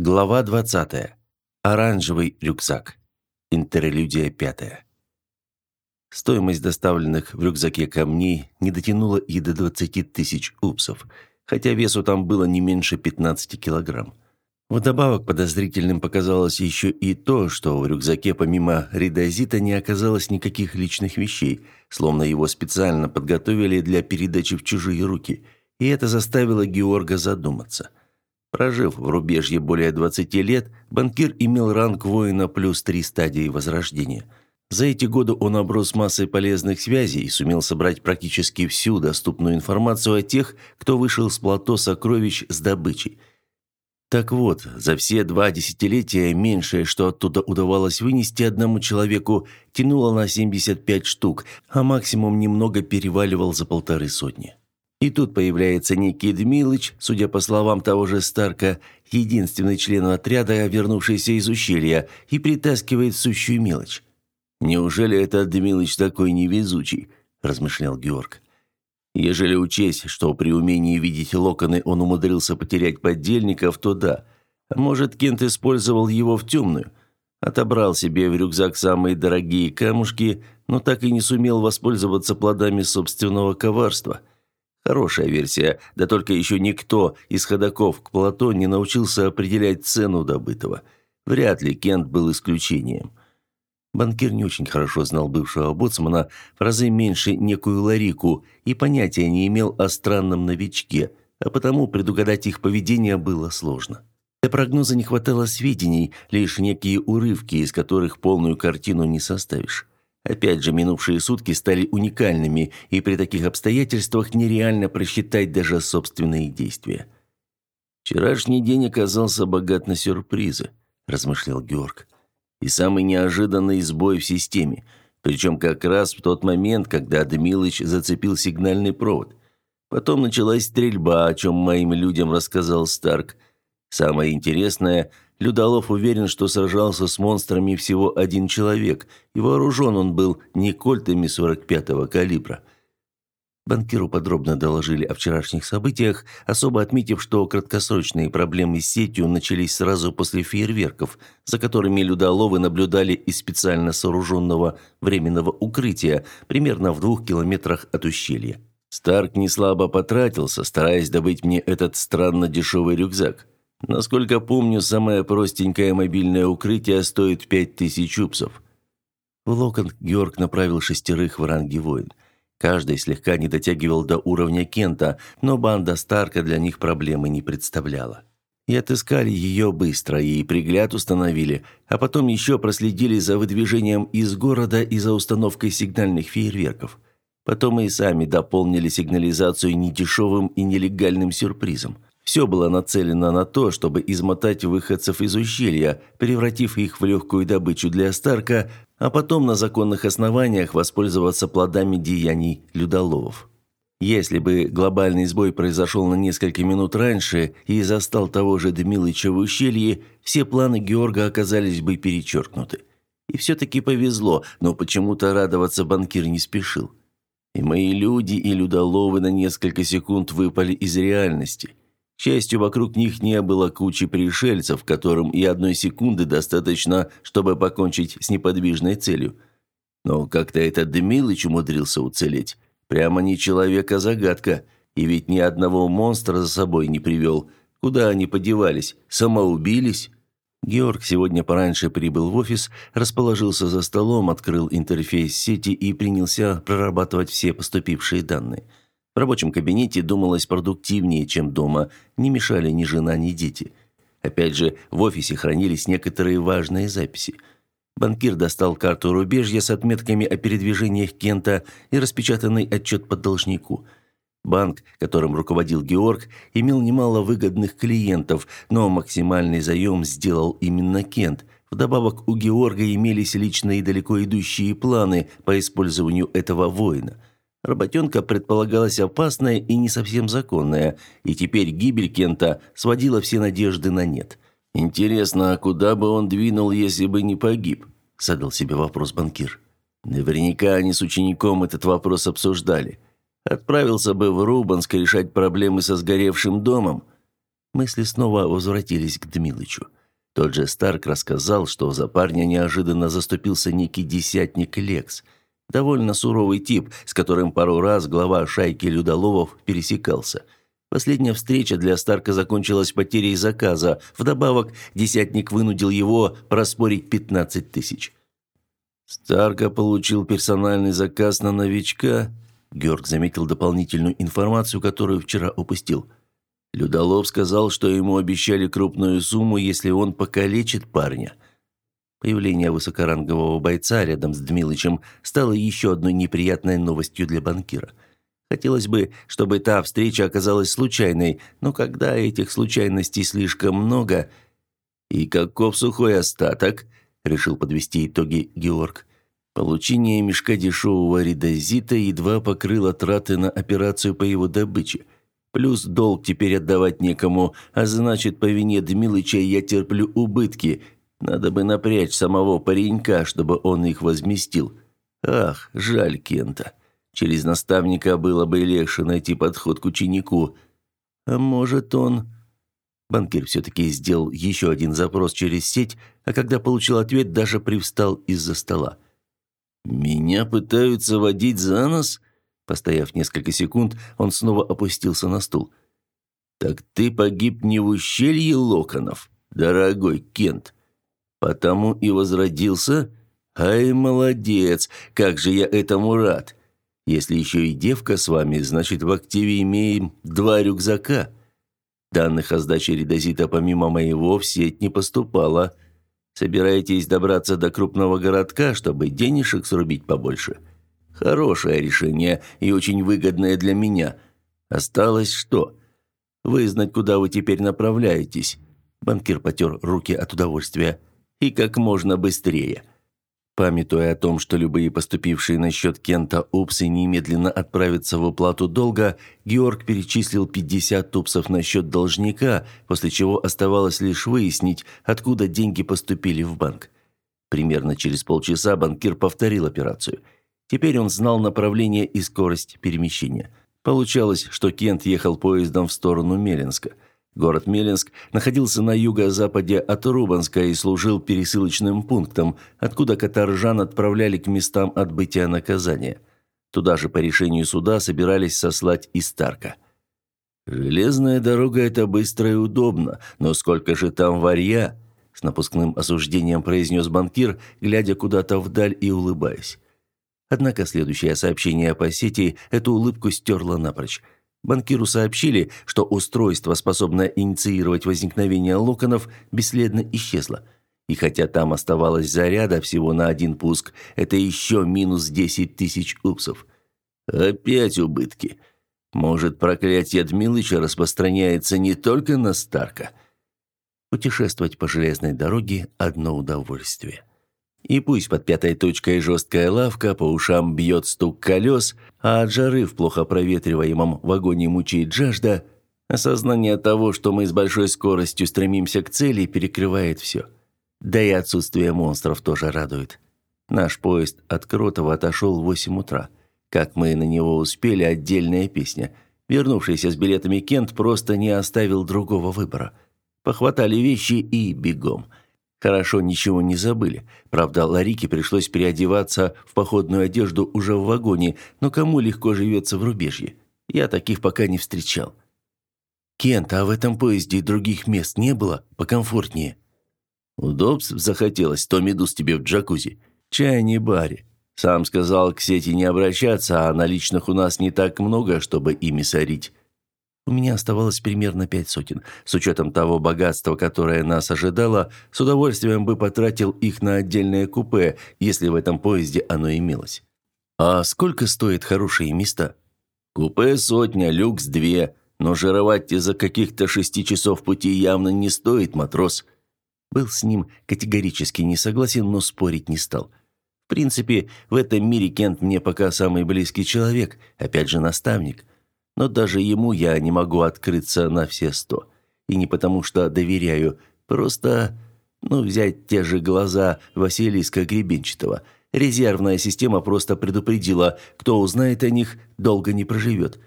Глава 20. Оранжевый рюкзак. Интерлюдия пятая. Стоимость доставленных в рюкзаке камней не дотянула и до 20 тысяч упсов, хотя весу там было не меньше 15 килограмм. Вдобавок подозрительным показалось еще и то, что в рюкзаке помимо редозита не оказалось никаких личных вещей, словно его специально подготовили для передачи в чужие руки, и это заставило Георга задуматься – Прожив в рубежье более 20 лет, банкир имел ранг воина плюс три стадии возрождения. За эти годы он оброс массой полезных связей и сумел собрать практически всю доступную информацию о тех, кто вышел с плато сокровищ с добычей. Так вот, за все два десятилетия меньшее, что оттуда удавалось вынести одному человеку, тянуло на 75 штук, а максимум немного переваливал за полторы сотни. И тут появляется некий Дмилыч, судя по словам того же Старка, единственный член отряда, вернувшийся из ущелья, и притаскивает сущую мелочь. «Неужели этот Дмилыч такой невезучий?» – размышлял Георг. «Ежели учесть, что при умении видеть локоны он умудрился потерять поддельников, то да. Может, Кент использовал его в темную? Отобрал себе в рюкзак самые дорогие камушки, но так и не сумел воспользоваться плодами собственного коварства». Хорошая версия, да только еще никто из ходаков к плато не научился определять цену добытого. Вряд ли Кент был исключением. Банкир не очень хорошо знал бывшего боцмана, в разы меньше некую Ларику, и понятия не имел о странном новичке, а потому предугадать их поведение было сложно. Для прогноза не хватало сведений, лишь некие урывки, из которых полную картину не составишь. Опять же, минувшие сутки стали уникальными, и при таких обстоятельствах нереально просчитать даже собственные действия. «Вчерашний день оказался богат на сюрпризы», – размышлял Георг. «И самый неожиданный сбой в системе, причем как раз в тот момент, когда Адмилыч зацепил сигнальный провод. Потом началась стрельба, о чем моим людям рассказал Старк. Самое интересное – Людолов уверен, что сражался с монстрами всего один человек, и вооружен он был не кольтами 45-го калибра. Банкиру подробно доложили о вчерашних событиях, особо отметив, что краткосрочные проблемы с сетью начались сразу после фейерверков, за которыми людоловы наблюдали из специально сооруженного временного укрытия, примерно в двух километрах от ущелья. Старк неслабо потратился, стараясь добыть мне этот странно дешевый рюкзак. Насколько помню, самое простенькое мобильное укрытие стоит пять тысяч упсов. В Локон Георг направил шестерых в ранге воин. Каждый слегка не дотягивал до уровня Кента, но банда Старка для них проблемы не представляла. И отыскали ее быстро, и пригляд установили, а потом еще проследили за выдвижением из города и за установкой сигнальных фейерверков. Потом и сами дополнили сигнализацию недешевым и нелегальным сюрпризом – все было нацелено на то, чтобы измотать выходцев из ущелья, превратив их в легкую добычу для Старка, а потом на законных основаниях воспользоваться плодами деяний людоловов. Если бы глобальный сбой произошел на несколько минут раньше и застал того же Дмилыча в ущелье, все планы Георга оказались бы перечеркнуты. И все-таки повезло, но почему-то радоваться банкир не спешил. И мои люди, и людоловы на несколько секунд выпали из реальности. К счастью, вокруг них не было кучи пришельцев, которым и одной секунды достаточно, чтобы покончить с неподвижной целью. Но как-то этот Демилыч умудрился уцелеть. Прямо не человек, а загадка. И ведь ни одного монстра за собой не привел. Куда они подевались? Самоубились? Георг сегодня пораньше прибыл в офис, расположился за столом, открыл интерфейс сети и принялся прорабатывать все поступившие данные – в рабочем кабинете думалось продуктивнее, чем дома, не мешали ни жена, ни дети. Опять же, в офисе хранились некоторые важные записи. Банкир достал карту рубежья с отметками о передвижениях Кента и распечатанный отчет по должнику. Банк, которым руководил Георг, имел немало выгодных клиентов, но максимальный заем сделал именно Кент. Вдобавок у Георга имелись личные далеко идущие планы по использованию этого воина – Работенка предполагалась опасная и не совсем законная, и теперь гибель Кента сводила все надежды на нет. «Интересно, а куда бы он двинул, если бы не погиб?» – задал себе вопрос банкир. Наверняка они с учеником этот вопрос обсуждали. Отправился бы в Рубанск решать проблемы со сгоревшим домом. Мысли снова возвратились к Дмилычу. Тот же Старк рассказал, что за парня неожиданно заступился некий десятник Лекс. Довольно суровый тип, с которым пару раз глава шайки Людоловов пересекался. Последняя встреча для Старка закончилась потерей заказа. Вдобавок, десятник вынудил его проспорить 15 тысяч. Старка получил персональный заказ на новичка. Георг заметил дополнительную информацию, которую вчера упустил – Людолов сказал, что ему обещали крупную сумму, если он покалечит парня. Появление высокорангового бойца рядом с Дмилычем стало еще одной неприятной новостью для банкира. Хотелось бы, чтобы та встреча оказалась случайной, но когда этих случайностей слишком много... «И каков сухой остаток?» – решил подвести итоги Георг. Получение мешка дешевого редозита едва покрыло траты на операцию по его добыче – Плюс долг теперь отдавать некому, а значит, по вине Дмилыча я терплю убытки. Надо бы напрячь самого паренька, чтобы он их возместил. Ах, жаль Кента. Через наставника было бы легче найти подход к ученику. А может, он... Банкир все-таки сделал еще один запрос через сеть, а когда получил ответ, даже привстал из-за стола. «Меня пытаются водить за нос?» Постояв несколько секунд, он снова опустился на стул. «Так ты погиб не в ущелье локонов, дорогой Кент. Потому и возродился? Ай, молодец, как же я этому рад. Если еще и девка с вами, значит, в активе имеем два рюкзака. Данных о сдаче редозита помимо моего в сеть не поступало. Собираетесь добраться до крупного городка, чтобы денежек срубить побольше?» Хорошее решение и очень выгодное для меня. Осталось что? Вызнать, куда вы теперь направляетесь. Банкир потер руки от удовольствия. И как можно быстрее. Памятуя о том, что любые поступившие на счет Кента упсы немедленно отправятся в уплату долга, Георг перечислил 50 упсов на счет должника, после чего оставалось лишь выяснить, откуда деньги поступили в банк. Примерно через полчаса банкир повторил операцию – Теперь он знал направление и скорость перемещения. Получалось, что Кент ехал поездом в сторону Меленска. Город Меленск находился на юго-западе от Рубанска и служил пересылочным пунктом, откуда каторжан отправляли к местам отбытия наказания. Туда же по решению суда собирались сослать и Старка. «Железная дорога – это быстро и удобно, но сколько же там варья?» С напускным осуждением произнес банкир, глядя куда-то вдаль и улыбаясь. Однако следующее сообщение по сети эту улыбку стерло напрочь. Банкиру сообщили, что устройство, способное инициировать возникновение локонов, бесследно исчезло. И хотя там оставалось заряда всего на один пуск, это еще минус 10 тысяч упсов. Опять убытки. Может, проклятие Дмилыча распространяется не только на Старка? Путешествовать по железной дороге – одно удовольствие. И пусть под пятой точкой жесткая лавка, по ушам бьет стук колес, а от жары в плохо проветриваемом вагоне мучает жажда, осознание того, что мы с большой скоростью стремимся к цели, перекрывает все. Да и отсутствие монстров тоже радует. Наш поезд от Кротова отошел в 8 утра. Как мы на него успели, отдельная песня. Вернувшийся с билетами Кент просто не оставил другого выбора. Похватали вещи и бегом – Хорошо, ничего не забыли. Правда, Ларике пришлось переодеваться в походную одежду уже в вагоне, но кому легко живется в рубежье? Я таких пока не встречал. «Кент, а в этом поезде других мест не было? Покомфортнее?» «Удобств захотелось, то медуз тебе в джакузи. Чай не баре. Сам сказал к сети не обращаться, а наличных у нас не так много, чтобы ими сорить. У меня оставалось примерно пять сотен. С учетом того богатства, которое нас ожидало, с удовольствием бы потратил их на отдельное купе, если в этом поезде оно имелось. А сколько стоят хорошие места? Купе сотня, люкс две, но жировать из-за каких-то шести часов пути явно не стоит, матрос. Был с ним категорически не согласен, но спорить не стал. В принципе, в этом мире Кент мне пока самый близкий человек, опять же наставник – но даже ему я не могу открыться на все сто. И не потому что доверяю, просто, ну, взять те же глаза Василиска Гребенчатого. Резервная система просто предупредила, кто узнает о них, долго не проживет.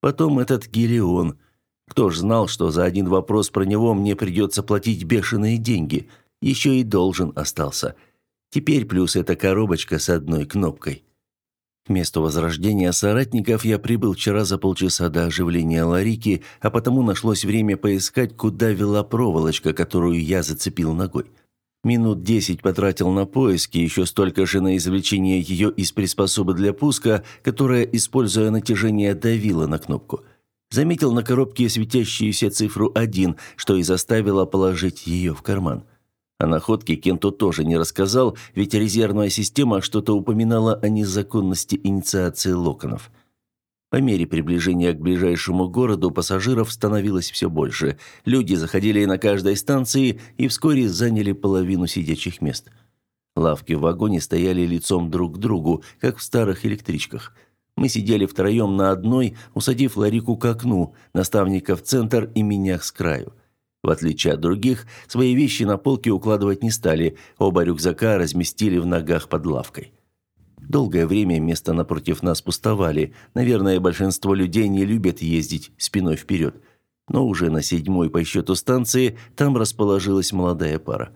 Потом этот Гелион. Кто ж знал, что за один вопрос про него мне придется платить бешеные деньги? Еще и должен остался. Теперь плюс эта коробочка с одной кнопкой. К месту возрождения соратников я прибыл вчера за полчаса до оживления Ларики, а потому нашлось время поискать, куда вела проволочка, которую я зацепил ногой. Минут десять потратил на поиски, еще столько же на извлечение ее из приспособы для пуска, которая, используя натяжение, давила на кнопку. Заметил на коробке светящуюся цифру 1, что и заставило положить ее в карман. О находке Кенту тоже не рассказал, ведь резервная система что-то упоминала о незаконности инициации локонов. По мере приближения к ближайшему городу пассажиров становилось все больше. Люди заходили на каждой станции и вскоре заняли половину сидячих мест. Лавки в вагоне стояли лицом друг к другу, как в старых электричках. Мы сидели втроем на одной, усадив Ларику к окну, наставника в центр и меня с краю. В отличие от других, свои вещи на полке укладывать не стали, оба рюкзака разместили в ногах под лавкой. Долгое время места напротив нас пустовали. Наверное, большинство людей не любят ездить спиной вперед. Но уже на седьмой по счету станции там расположилась молодая пара.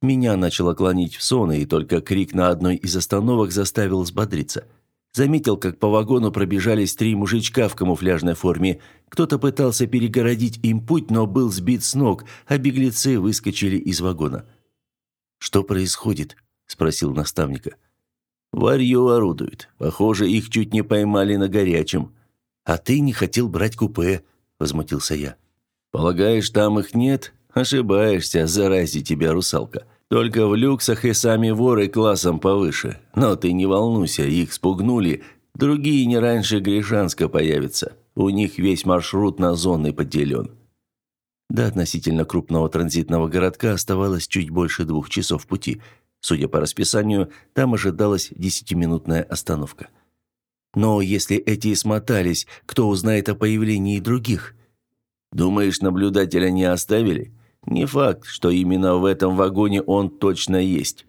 Меня начало клонить в сон, и только крик на одной из остановок заставил взбодриться – Заметил, как по вагону пробежались три мужичка в камуфляжной форме. Кто-то пытался перегородить им путь, но был сбит с ног, а беглецы выскочили из вагона. «Что происходит?» – спросил наставника. «Варью орудует. Похоже, их чуть не поймали на горячем». «А ты не хотел брать купе?» – возмутился я. «Полагаешь, там их нет? Ошибаешься, зарази тебя, русалка. Только в люксах и сами воры классом повыше. Но ты не волнуйся, их спугнули. Другие не раньше Гришанска появятся. У них весь маршрут на зоны поделен. До относительно крупного транзитного городка оставалось чуть больше двух часов пути. Судя по расписанию, там ожидалась десятиминутная остановка. Но если эти смотались, кто узнает о появлении других? Думаешь, наблюдателя не оставили? Не факт, что именно в этом вагоне он точно есть.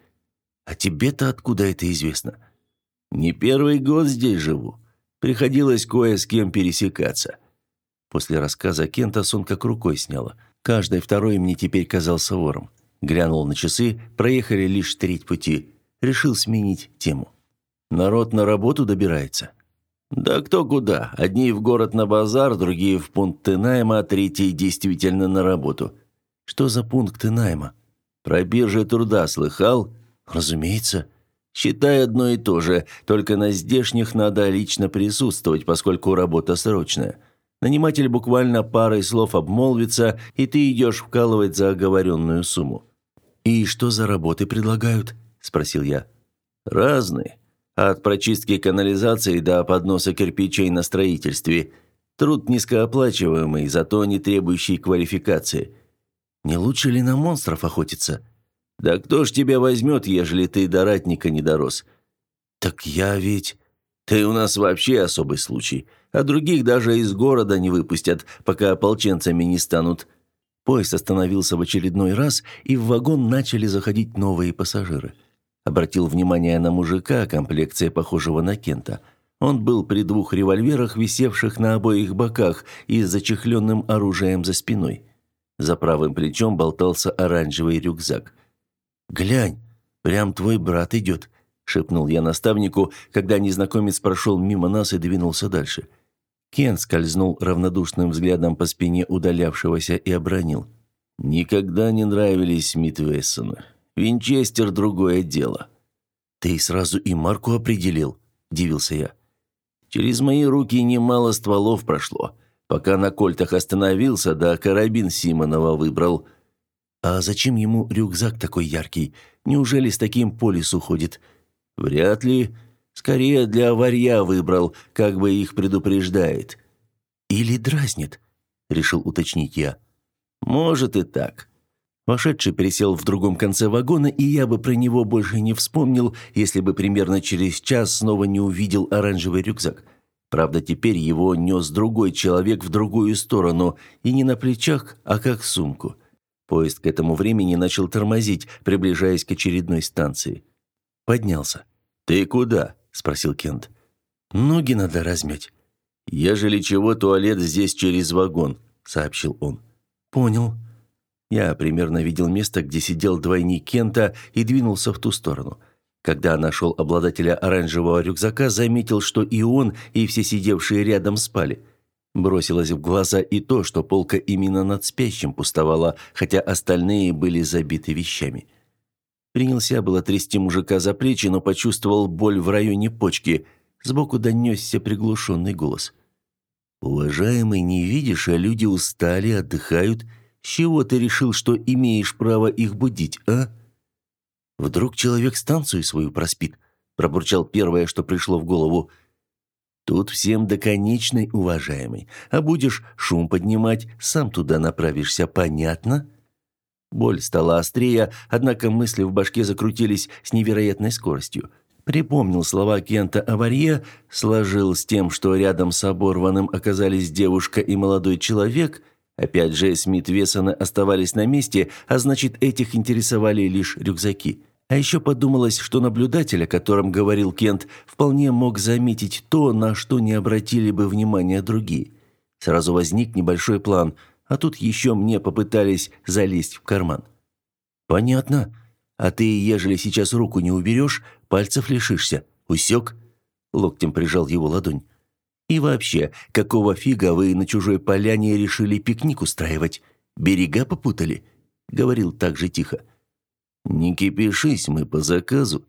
А тебе-то откуда это известно? Не первый год здесь живу. Приходилось кое с кем пересекаться. После рассказа Кента сон как рукой сняло. Каждый второй мне теперь казался вором. Глянул на часы, проехали лишь треть пути. Решил сменить тему. Народ на работу добирается. Да кто куда. Одни в город на базар, другие в пункт найма, а третьи действительно на работу. Что за пункты найма? Про биржи труда слыхал? Разумеется. Считай одно и то же, только на здешних надо лично присутствовать, поскольку работа срочная. Наниматель буквально парой слов обмолвится, и ты идешь вкалывать за оговоренную сумму. «И что за работы предлагают?» – спросил я. «Разные. От прочистки канализации до подноса кирпичей на строительстве. Труд низкооплачиваемый, зато не требующий квалификации. Не лучше ли на монстров охотиться? Да кто ж тебя возьмет, ежели ты до ратника не дорос? Так я ведь... Ты у нас вообще особый случай. А других даже из города не выпустят, пока ополченцами не станут. Поезд остановился в очередной раз, и в вагон начали заходить новые пассажиры. Обратил внимание на мужика, комплекция похожего на Кента. Он был при двух револьверах, висевших на обоих боках, и с зачехленным оружием за спиной. За правым плечом болтался оранжевый рюкзак. «Глянь, прям твой брат идет», – шепнул я наставнику, когда незнакомец прошел мимо нас и двинулся дальше. Кен скользнул равнодушным взглядом по спине удалявшегося и обронил. «Никогда не нравились Смит Вессоны. Винчестер – другое дело». «Ты сразу и марку определил?» – дивился я. «Через мои руки немало стволов прошло. Пока на кольтах остановился, да карабин Симонова выбрал. А зачем ему рюкзак такой яркий? Неужели с таким по лесу ходит? Вряд ли. Скорее для варья выбрал, как бы их предупреждает. Или дразнит, решил уточнить я. Может и так. Вошедший пересел в другом конце вагона, и я бы про него больше не вспомнил, если бы примерно через час снова не увидел оранжевый рюкзак. Правда, теперь его нес другой человек в другую сторону, и не на плечах, а как сумку. Поезд к этому времени начал тормозить, приближаясь к очередной станции. Поднялся. «Ты куда?» – спросил Кент. «Ноги надо размять». «Ежели чего, туалет здесь через вагон», – сообщил он. «Понял». Я примерно видел место, где сидел двойник Кента, и двинулся в ту сторону. Когда нашел обладателя оранжевого рюкзака, заметил, что и он, и все сидевшие рядом спали. Бросилось в глаза и то, что полка именно над спящим пустовала, хотя остальные были забиты вещами. Принялся было трясти мужика за плечи, но почувствовал боль в районе почки. Сбоку донесся приглушенный голос. «Уважаемый, не видишь, а люди устали, отдыхают. С чего ты решил, что имеешь право их будить, а?» «Вдруг человек станцию свою проспит?» пробурчал первое, что пришло в голову. «Тут всем до конечной, уважаемый. А будешь шум поднимать, сам туда направишься, понятно?» Боль стала острее, однако мысли в башке закрутились с невероятной скоростью. Припомнил слова Кента Аварье, сложил с тем, что рядом с оборванным оказались девушка и молодой человек. Опять же, Смит Вессона оставались на месте, а значит, этих интересовали лишь рюкзаки. А еще подумалось, что наблюдатель, о котором говорил Кент, вполне мог заметить то, на что не обратили бы внимания другие. Сразу возник небольшой план, а тут еще мне попытались залезть в карман. «Понятно. А ты, ежели сейчас руку не уберешь, пальцев лишишься. Усек?» Локтем прижал его ладонь. «И вообще, какого фига вы на чужой поляне решили пикник устраивать? Берега попутали?» Говорил так же тихо. «Не кипишись, мы по заказу.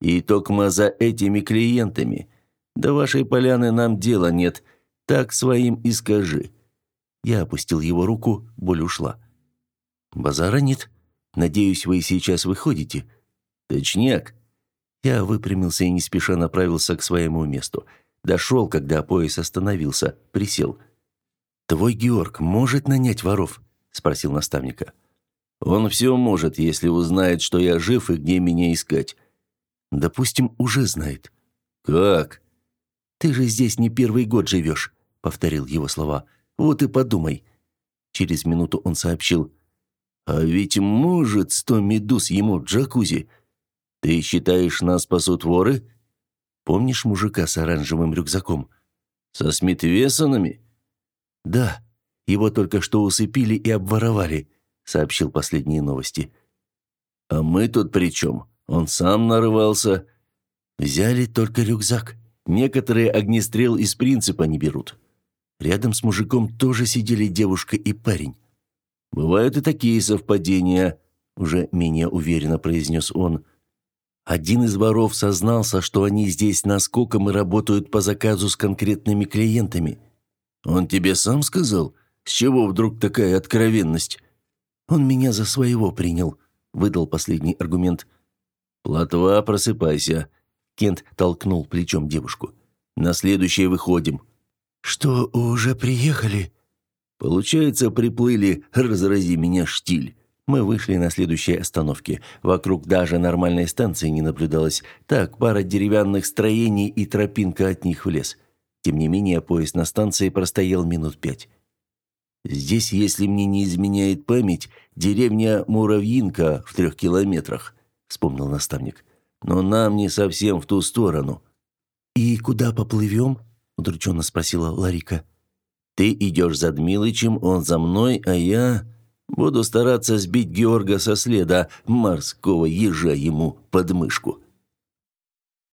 И токма за этими клиентами. До вашей поляны нам дела нет. Так своим и скажи». Я опустил его руку, боль ушла. «Базара нет?» Надеюсь, вы сейчас выходите?» «Точняк». Я выпрямился и не спеша направился к своему месту. Дошел, когда поезд остановился, присел. «Твой Георг может нанять воров?» – спросил наставника. «Он все может, если узнает, что я жив и где меня искать». «Допустим, уже знает». «Как?» «Ты же здесь не первый год живешь», – повторил его слова. «Вот и подумай». Через минуту он сообщил. А ведь может сто медуз ему джакузи. Ты считаешь, нас спасут воры? Помнишь мужика с оранжевым рюкзаком? Со Смитвессонами? Да, его только что усыпили и обворовали, сообщил последние новости. А мы тут при чем? Он сам нарывался. Взяли только рюкзак. Некоторые огнестрел из принципа не берут. Рядом с мужиком тоже сидели девушка и парень. «Бывают и такие совпадения», – уже менее уверенно произнес он. «Один из воров сознался, что они здесь наскоком и работают по заказу с конкретными клиентами. Он тебе сам сказал? С чего вдруг такая откровенность?» «Он меня за своего принял», – выдал последний аргумент. «Платва, просыпайся», – Кент толкнул плечом девушку. «На следующее выходим». «Что, уже приехали?» Получается, приплыли «разрази меня штиль». Мы вышли на следующей остановке. Вокруг даже нормальной станции не наблюдалось. Так, пара деревянных строений и тропинка от них в лес. Тем не менее, поезд на станции простоял минут пять. «Здесь, если мне не изменяет память, деревня Муравьинка в трех километрах», — вспомнил наставник. «Но нам не совсем в ту сторону». «И куда поплывем?» — удрученно спросила Ларика. Ты идешь за Дмилычем, он за мной, а я... Буду стараться сбить Георга со следа, морского ежа ему под мышку».